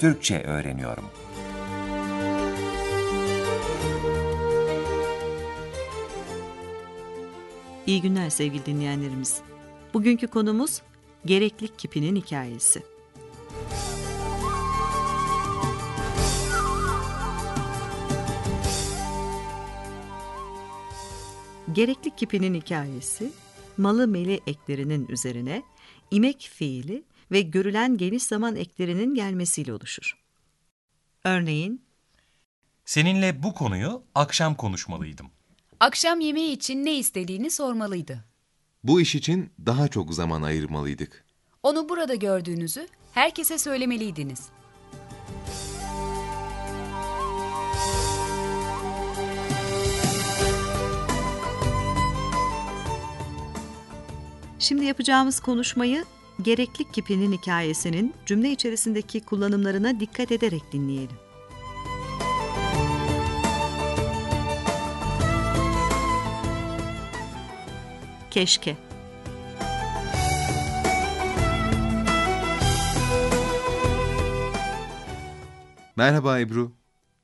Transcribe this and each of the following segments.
Türkçe öğreniyorum. İyi günler sevgili dinleyenlerimiz. Bugünkü konumuz gereklik kipinin hikayesi. Gereklik kipinin hikayesi, malı meli eklerinin üzerine imek fiili ve görülen geniş zaman eklerinin gelmesiyle oluşur. Örneğin, Seninle bu konuyu akşam konuşmalıydım. Akşam yemeği için ne istediğini sormalıydı. Bu iş için daha çok zaman ayırmalıydık. Onu burada gördüğünüzü herkese söylemeliydiniz. şimdi yapacağımız konuşmayı gereklik kipinin hikayesinin cümle içerisindeki kullanımlarına dikkat ederek dinleyelim. Keşke. Merhaba Ebru.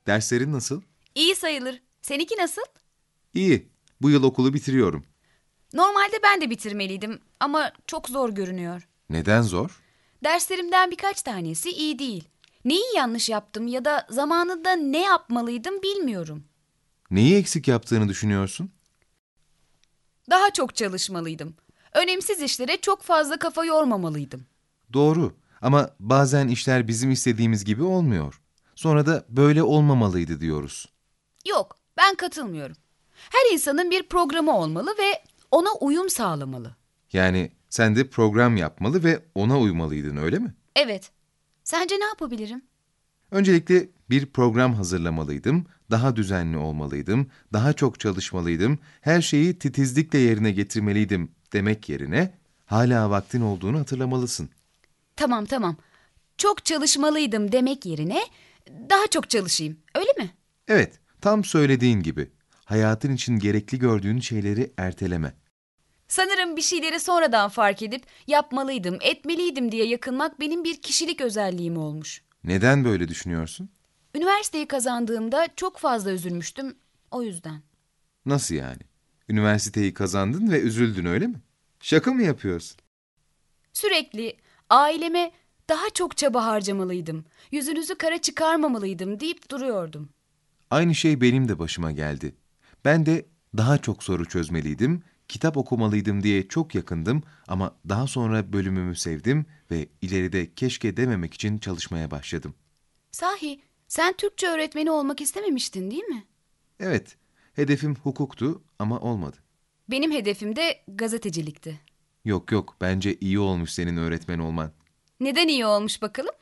Derslerin nasıl? İyi sayılır. Seninki nasıl? İyi. Bu yıl okulu bitiriyorum. Normalde ben de bitirmeliydim ama çok zor görünüyor. Neden zor? Derslerimden birkaç tanesi iyi değil. Neyi yanlış yaptım ya da zamanında ne yapmalıydım bilmiyorum. Neyi eksik yaptığını düşünüyorsun? Daha çok çalışmalıydım. Önemsiz işlere çok fazla kafa yormamalıydım. Doğru. Ama bazen işler bizim istediğimiz gibi olmuyor. Sonra da böyle olmamalıydı diyoruz. Yok, ben katılmıyorum. Her insanın bir programı olmalı ve ona uyum sağlamalı. Yani sen de program yapmalı ve ona uymalıydın öyle mi? Evet. Sence ne yapabilirim? Öncelikle bir program hazırlamalıydım, daha düzenli olmalıydım, daha çok çalışmalıydım, her şeyi titizlikle yerine getirmeliydim demek yerine hala vaktin olduğunu hatırlamalısın. Tamam tamam. Çok çalışmalıydım demek yerine daha çok çalışayım. Öyle mi? Evet, tam söylediğin gibi. Hayatın için gerekli gördüğün şeyleri erteleme. Sanırım bir şeyleri sonradan fark edip yapmalıydım, etmeliydim diye yakınmak benim bir kişilik özelliğim olmuş. Neden böyle düşünüyorsun? Üniversiteyi kazandığımda çok fazla üzülmüştüm o yüzden. Nasıl yani? Üniversiteyi kazandın ve üzüldün öyle mi? Şaka mı yapıyorsun? Sürekli aileme daha çok çaba harcamalıydım, yüzünüzü kara çıkarmamalıydım deyip duruyordum. Aynı şey benim de başıma geldi. Ben de daha çok soru çözmeliydim, kitap okumalıydım diye çok yakındım ama daha sonra bölümümü sevdim ve ileride keşke dememek için çalışmaya başladım. Sahi sen Türkçe öğretmeni olmak istememiştin değil mi? Evet, hedefim hukuktu ama olmadı. Benim hedefim de gazetecilikti. Yok yok, bence iyi olmuş senin öğretmen olman. Neden iyi olmuş bakalım?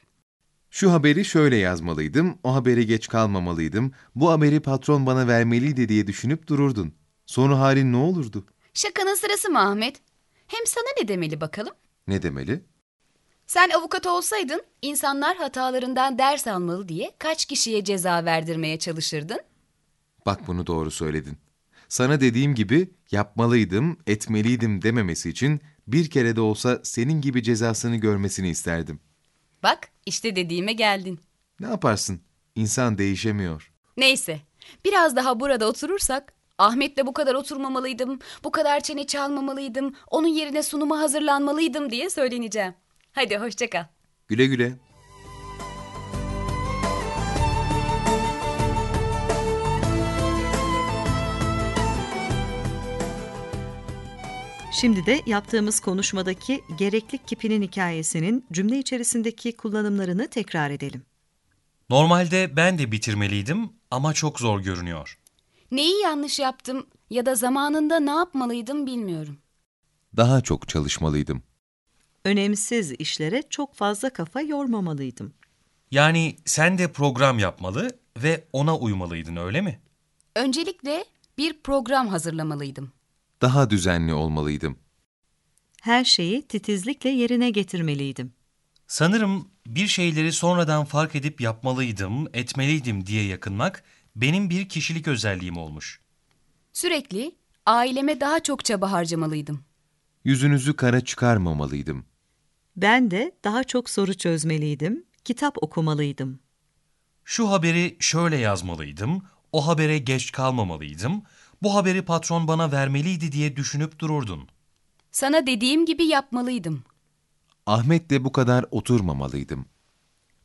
Şu haberi şöyle yazmalıydım, o habere geç kalmamalıydım, bu haberi patron bana vermeliydi diye düşünüp dururdun. Sonu halin ne olurdu? Şakanın sırası mı Ahmet? Hem sana ne demeli bakalım? Ne demeli? Sen avukat olsaydın insanlar hatalarından ders almalı diye kaç kişiye ceza verdirmeye çalışırdın? Bak bunu doğru söyledin. Sana dediğim gibi yapmalıydım, etmeliydim dememesi için bir kere de olsa senin gibi cezasını görmesini isterdim. Bak işte dediğime geldin. Ne yaparsın? İnsan değişemiyor. Neyse biraz daha burada oturursak Ahmet'le bu kadar oturmamalıydım, bu kadar çene çalmamalıydım, onun yerine sunuma hazırlanmalıydım diye söyleneceğim. Hadi hoşça kal. Güle güle. Şimdi de yaptığımız konuşmadaki gereklik kipinin hikayesinin cümle içerisindeki kullanımlarını tekrar edelim. Normalde ben de bitirmeliydim ama çok zor görünüyor. Neyi yanlış yaptım ya da zamanında ne yapmalıydım bilmiyorum. Daha çok çalışmalıydım. Önemsiz işlere çok fazla kafa yormamalıydım. Yani sen de program yapmalı ve ona uymalıydın öyle mi? Öncelikle bir program hazırlamalıydım. Daha düzenli olmalıydım. Her şeyi titizlikle yerine getirmeliydim. Sanırım bir şeyleri sonradan fark edip yapmalıydım, etmeliydim diye yakınmak benim bir kişilik özelliğim olmuş. Sürekli aileme daha çok çaba harcamalıydım. Yüzünüzü kara çıkarmamalıydım. Ben de daha çok soru çözmeliydim, kitap okumalıydım. Şu haberi şöyle yazmalıydım, o habere geç kalmamalıydım, bu haberi patron bana vermeliydi diye düşünüp dururdun. Sana dediğim gibi yapmalıydım. Ahmet de bu kadar oturmamalıydım.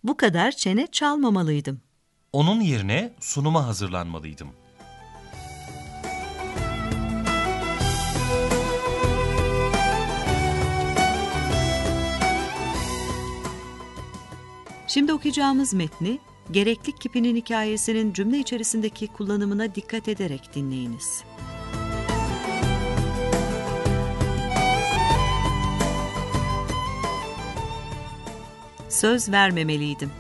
Bu kadar çene çalmamalıydım. Onun yerine sunuma hazırlanmalıydım. Şimdi okuyacağımız metni gereklik kipinin hikayesinin cümle içerisindeki kullanımına dikkat ederek dinleyiniz. Söz vermemeliydim.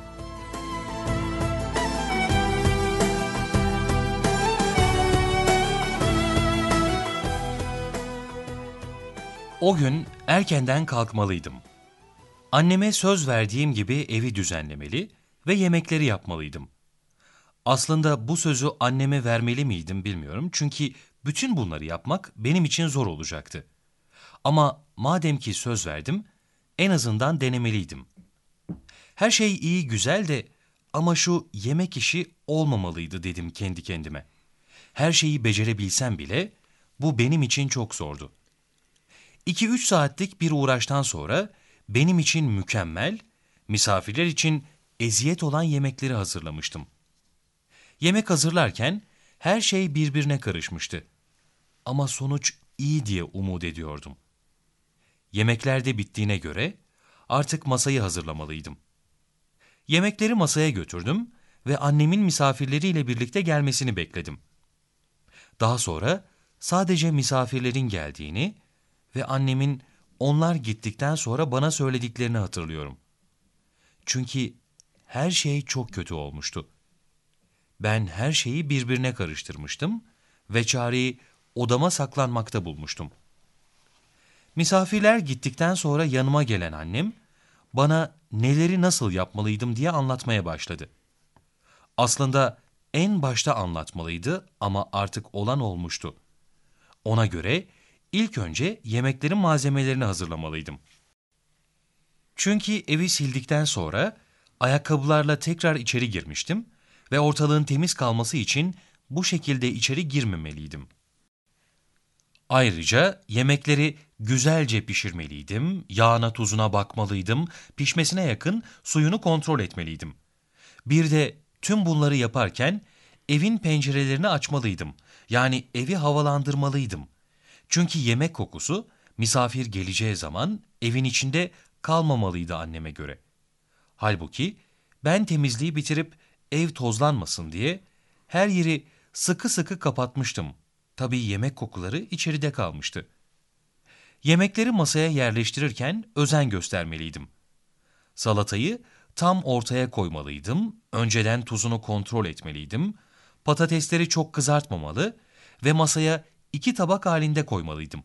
O gün erkenden kalkmalıydım. Anneme söz verdiğim gibi evi düzenlemeli ve yemekleri yapmalıydım. Aslında bu sözü anneme vermeli miydim bilmiyorum çünkü bütün bunları yapmak benim için zor olacaktı. Ama madem ki söz verdim, en azından denemeliydim. Her şey iyi güzel de ama şu yemek işi olmamalıydı dedim kendi kendime. Her şeyi becerebilsem bile bu benim için çok zordu. 2-3 saatlik bir uğraştan sonra benim için mükemmel, misafirler için eziyet olan yemekleri hazırlamıştım. Yemek hazırlarken her şey birbirine karışmıştı. Ama sonuç iyi diye umut ediyordum. Yemekler de bittiğine göre artık masayı hazırlamalıydım. Yemekleri masaya götürdüm ve annemin misafirleriyle birlikte gelmesini bekledim. Daha sonra sadece misafirlerin geldiğini ve annemin onlar gittikten sonra bana söylediklerini hatırlıyorum. Çünkü her şey çok kötü olmuştu. Ben her şeyi birbirine karıştırmıştım ve çareyi odama saklanmakta bulmuştum. Misafirler gittikten sonra yanıma gelen annem, bana neleri nasıl yapmalıydım diye anlatmaya başladı. Aslında en başta anlatmalıydı ama artık olan olmuştu. Ona göre ilk önce yemeklerin malzemelerini hazırlamalıydım. Çünkü evi sildikten sonra ayakkabılarla tekrar içeri girmiştim ve ortalığın temiz kalması için bu şekilde içeri girmemeliydim. Ayrıca yemekleri güzelce pişirmeliydim, yağına tuzuna bakmalıydım, pişmesine yakın suyunu kontrol etmeliydim. Bir de tüm bunları yaparken evin pencerelerini açmalıydım. Yani evi havalandırmalıydım. Çünkü yemek kokusu misafir geleceği zaman evin içinde kalmamalıydı anneme göre. Halbuki ben temizliği bitirip ev tozlanmasın diye her yeri sıkı sıkı kapatmıştım. Tabii yemek kokuları içeride kalmıştı. Yemekleri masaya yerleştirirken özen göstermeliydim. Salatayı tam ortaya koymalıydım, önceden tuzunu kontrol etmeliydim, patatesleri çok kızartmamalı ve masaya iki tabak halinde koymalıydım.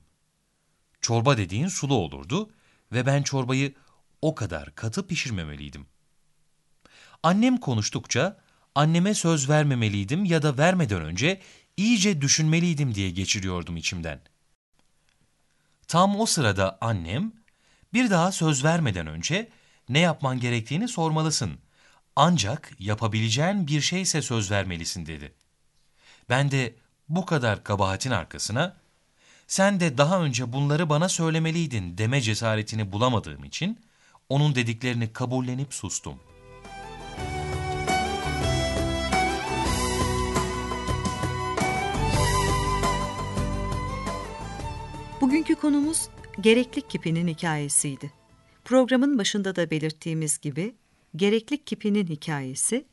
Çorba dediğin sulu olurdu ve ben çorbayı o kadar katı pişirmemeliydim. Annem konuştukça anneme söz vermemeliydim ya da vermeden önce iyice düşünmeliydim diye geçiriyordum içimden. Tam o sırada annem, bir daha söz vermeden önce ne yapman gerektiğini sormalısın. Ancak yapabileceğin bir şeyse söz vermelisin dedi. Ben de bu kadar kabahatin arkasına, sen de daha önce bunları bana söylemeliydin deme cesaretini bulamadığım için, onun dediklerini kabullenip sustum. Bugünkü konumuz gereklik kipinin hikayesiydi. Programın başında da belirttiğimiz gibi gereklik kipinin hikayesi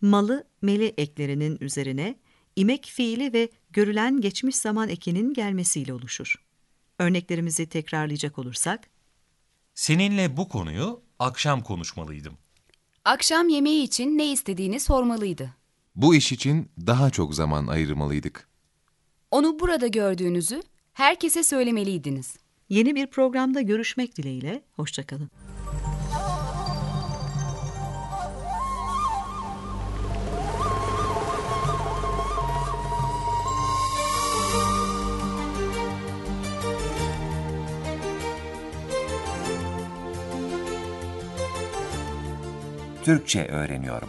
malı meli eklerinin üzerine imek fiili ve görülen geçmiş zaman ekinin gelmesiyle oluşur. Örneklerimizi tekrarlayacak olursak, Seninle bu konuyu akşam konuşmalıydım. Akşam yemeği için ne istediğini sormalıydı. Bu iş için daha çok zaman ayırmalıydık. Onu burada gördüğünüzü herkese söylemeliydiniz. yeni bir programda görüşmek dileğiyle, hoşçakalın. Türkçe öğreniyorum.